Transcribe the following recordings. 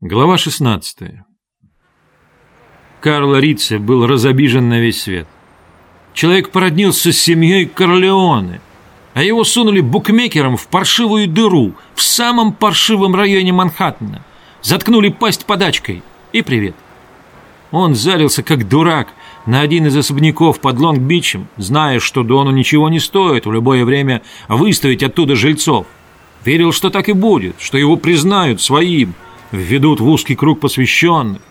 Глава 16 Карло Рице был разобижен на весь свет. Человек породнился с семьей Корлеоне, а его сунули букмекером в паршивую дыру в самом паршивом районе Манхэттена, заткнули пасть подачкой и привет. Он зарился как дурак на один из особняков под Лонг-Бичем, зная, что Дону ничего не стоит в любое время выставить оттуда жильцов. Верил, что так и будет, что его признают своим – введут в узкий круг посвященных.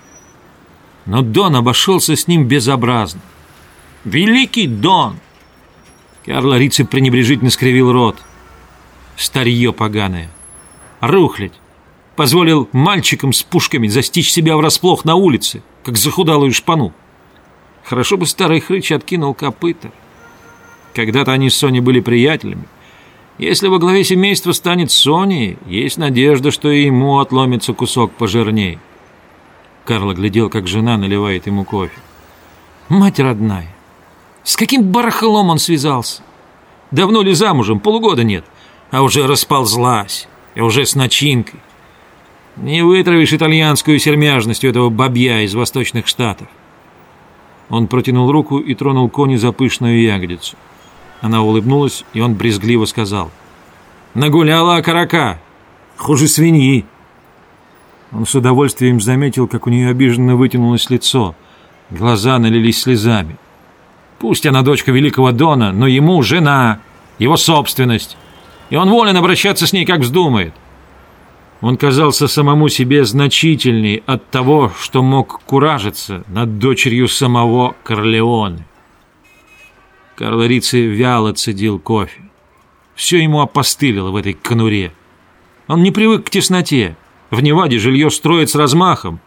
Но Дон обошелся с ним безобразно. «Великий Дон!» Карло Рици пренебрежительно скривил рот. Старье поганое. Рухлядь. Позволил мальчикам с пушками застичь себя врасплох на улице, как захудалую шпану. Хорошо бы старый хрыч откинул копыта. Когда-то они с Соней были приятелями. Если во главе семейства станет Сони, есть надежда, что и ему отломится кусок пожирней. Карло глядел, как жена наливает ему кофе. Мать родная, с каким барахлом он связался? Давно ли замужем? Полугода нет. А уже расползлась. И уже с начинкой. Не вытравишь итальянскую сермяжностью этого бабья из восточных штатов. Он протянул руку и тронул кони за пышную ягодицу. Она улыбнулась, и он брезгливо сказал. «Нагуляла окорока! Хуже свиньи!» Он с удовольствием заметил, как у нее обиженно вытянулось лицо. Глаза налились слезами. Пусть она дочка великого Дона, но ему жена, его собственность. И он волен обращаться с ней, как вздумает. Он казался самому себе значительней от того, что мог куражиться над дочерью самого Корлеоне. Карло Рици вяло цедил кофе. Все ему опостылило в этой конуре. Он не привык к тесноте. В Неваде жилье строит с размахом.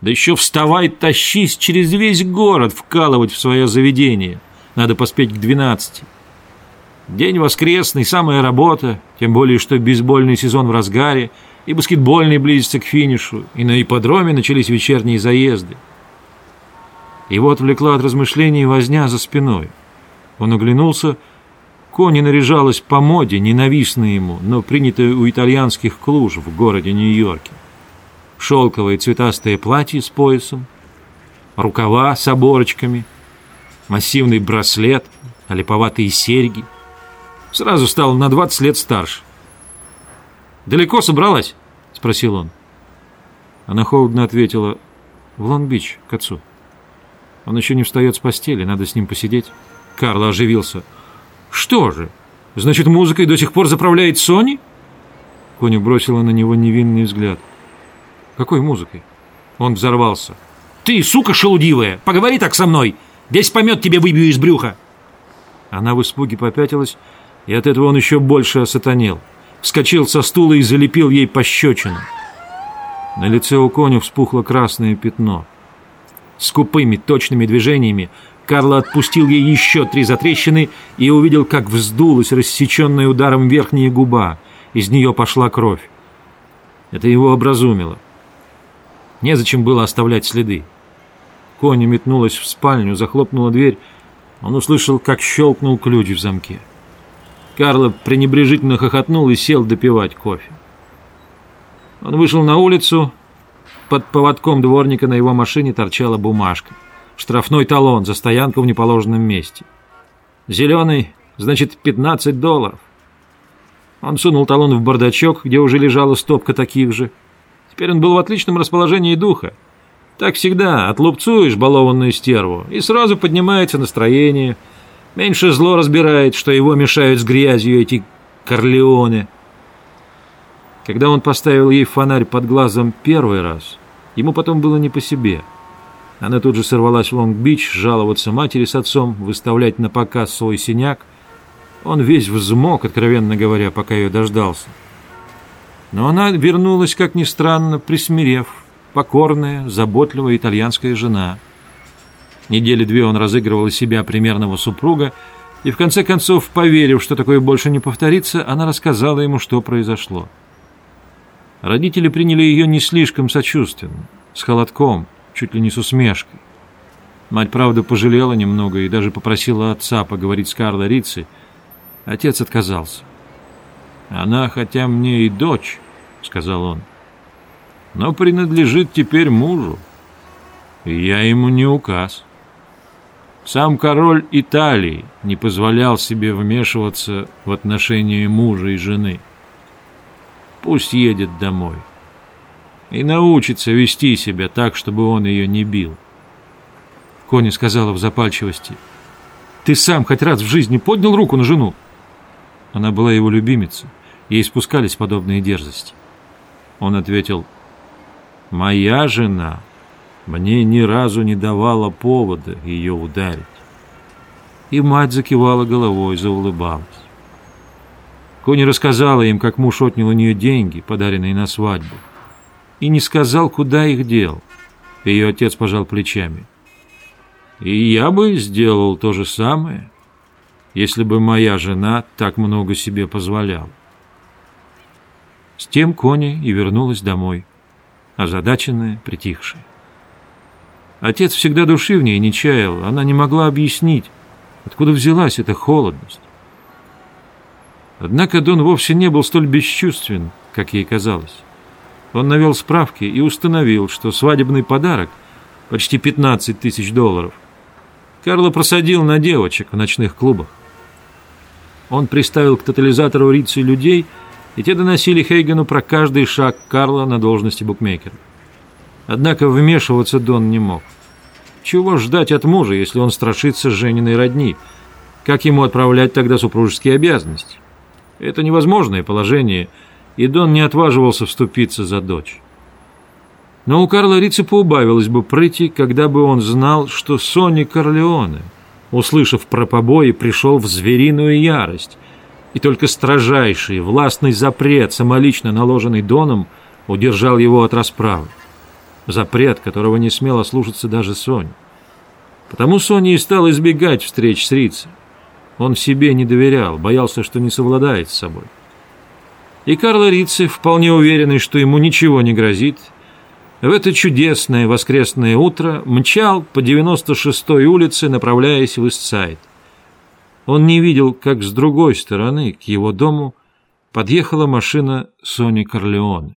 Да еще вставай, тащись через весь город вкалывать в свое заведение. Надо поспеть к двенадцати. День воскресный, самая работа, тем более, что бейсбольный сезон в разгаре, и баскетбольный близится к финишу, и на ипподроме начались вечерние заезды. Его отвлекла от размышлений возня за спиной. Он оглянулся. Кони наряжалась по моде, ненавистной ему, но принятая у итальянских клуж в городе Нью-Йорке. Шелковое цветастое платье с поясом, рукава с оборочками, массивный браслет, олиповатые серьги. Сразу стал на 20 лет старше. «Далеко собралась?» — спросил он. Она холодно ответила, «В Лонг-Бич, к отцу. Он еще не встает с постели, надо с ним посидеть». Карло оживился. «Что же? Значит, музыкой до сих пор заправляет Сони?» Коня бросила на него невинный взгляд. «Какой музыкой?» Он взорвался. «Ты, сука шелудивая, поговори так со мной! Весь помет тебе выбью из брюха!» Она в испуге попятилась, и от этого он еще больше осатанел. Вскочил со стула и залепил ей пощечину. На лице у Коня вспухло красное пятно. Скупыми, точными движениями Карло отпустил ей еще три затрещины и увидел, как вздулась рассеченная ударом верхняя губа. Из нее пошла кровь. Это его образумило. Незачем было оставлять следы. Коня метнулась в спальню, захлопнула дверь. Он услышал, как щелкнул ключ в замке. Карло пренебрежительно хохотнул и сел допивать кофе. Он вышел на улицу. Под поводком дворника на его машине торчала бумажка штрафной талон за стоянку в неположенном месте. Зеленый, значит, 15 долларов. Он сунул талон в бардачок, где уже лежала стопка таких же. Теперь он был в отличном расположении духа. Так всегда, отлупцуешь балованную стерву, и сразу поднимается настроение. Меньше зло разбирает, что его мешают с грязью эти корлеоны. Когда он поставил ей фонарь под глазом первый раз, ему потом было не по себе – она тут же сорвалась в Лонг-Бич, жаловаться матери с отцом, выставлять на показ свой синяк. Он весь взмок, откровенно говоря, пока ее дождался. Но она вернулась, как ни странно, присмирев, покорная, заботливая итальянская жена. Недели две он разыгрывал из себя примерного супруга, и в конце концов, поверив, что такое больше не повторится, она рассказала ему, что произошло. Родители приняли ее не слишком сочувственно, с холодком – чуть ли не с усмешкой. Мать, правда, пожалела немного и даже попросила отца поговорить с Карло Рицци. Отец отказался. «Она, хотя мне и дочь», — сказал он. но принадлежит теперь мужу, и я ему не указ. Сам король Италии не позволял себе вмешиваться в отношения мужа и жены. Пусть едет домой и научится вести себя так, чтобы он ее не бил. Кони сказала в запальчивости, «Ты сам хоть раз в жизни поднял руку на жену?» Она была его любимицей, ей спускались подобные дерзости. Он ответил, «Моя жена мне ни разу не давала повода ее ударить». И мать закивала головой, заулыбалась. Кони рассказала им, как муж отнял у нее деньги, подаренные на свадьбу, и не сказал, куда их дел. Ее отец пожал плечами. И я бы сделал то же самое, если бы моя жена так много себе позволяла. С тем Кони и вернулась домой, озадаченная, притихшая. Отец всегда души в ней не чаял, она не могла объяснить, откуда взялась эта холодность. Однако Дон вовсе не был столь бесчувствен, как ей казалось. Он навел справки и установил, что свадебный подарок, почти 15 тысяч долларов, Карло просадил на девочек в ночных клубах. Он приставил к тотализатору Рицы людей – и те доносили Хейгену про каждый шаг Карла на должности букмекера. Однако вмешиваться Дон не мог. Чего ждать от мужа, если он страшится Жениной родни? Как ему отправлять тогда супружеские обязанности? Это невозможное положение, и Дон не отваживался вступиться за дочь. Но у Карла Рицы поубавилось бы прыти, когда бы он знал, что Сони Корлеоне, услышав про побои, пришел в звериную ярость – и только строжайший властный запрет, самолично наложенный Доном, удержал его от расправы. Запрет, которого не смела слушаться даже Соня. Потому Соня и стал избегать встреч с Рицей. Он себе не доверял, боялся, что не совладает с собой. И Карло Рицци, вполне уверенный, что ему ничего не грозит, в это чудесное воскресное утро мчал по 96-й улице, направляясь в Истсайд. Он не видел, как с другой стороны к его дому подъехала машина Сони Корлеоне.